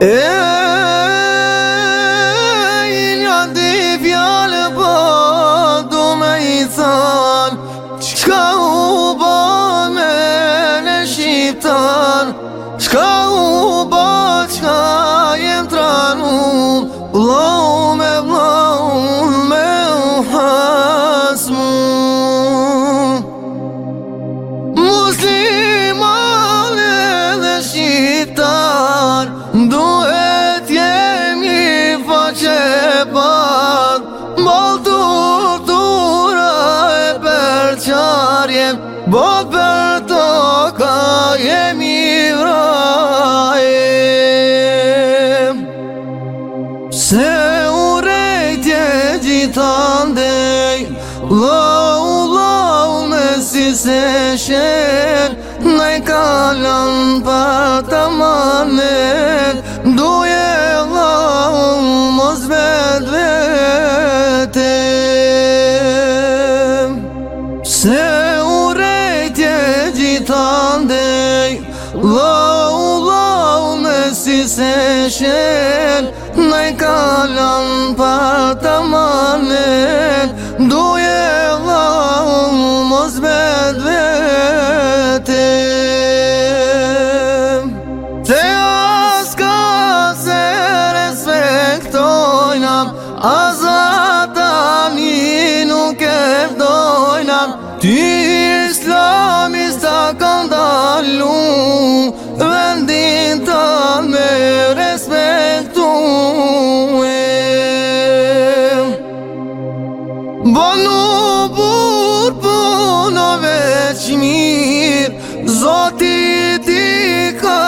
E, i një di vjallë po, du me i të qka u banë me në shqiptanë, qka u banë, qka u banë. Bo për të ka jemi vraje Se u rejtë e ditande Lë u lëvën e si se shenë Nëj kalën për të madhë Lau, lau, me si se shen Në i kalan pa të manen Duje, lau, mos bet vete Se as ka se respektojna Aza mi nuk e vdojna Ti mirë Zoti ti ka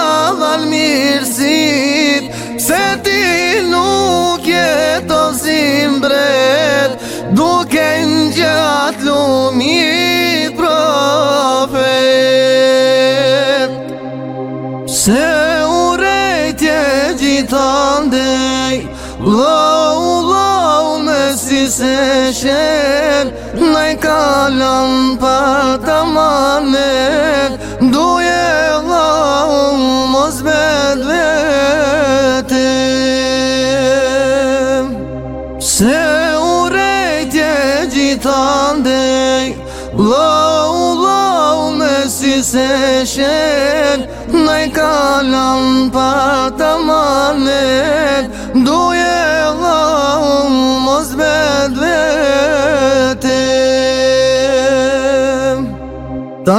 mirësit Se ti nuk jetë o zim Duke në gjatë lumit profet Se u rejtje Lo, ndej u la si se shen nëj kalam për të manet duje la u mos bedve te se urejtje gjithandej la u la u me si se shen nëj kalam për të manet duje la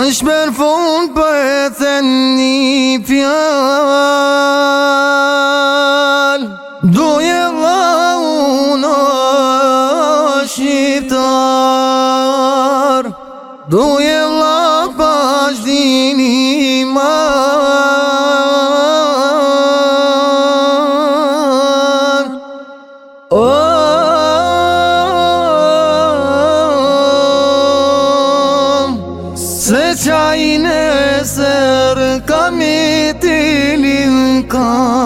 është për fund për po e të një fjall Doje dha unë shqiptar Doje dha pashtinit Kaj në sërë këmi të linë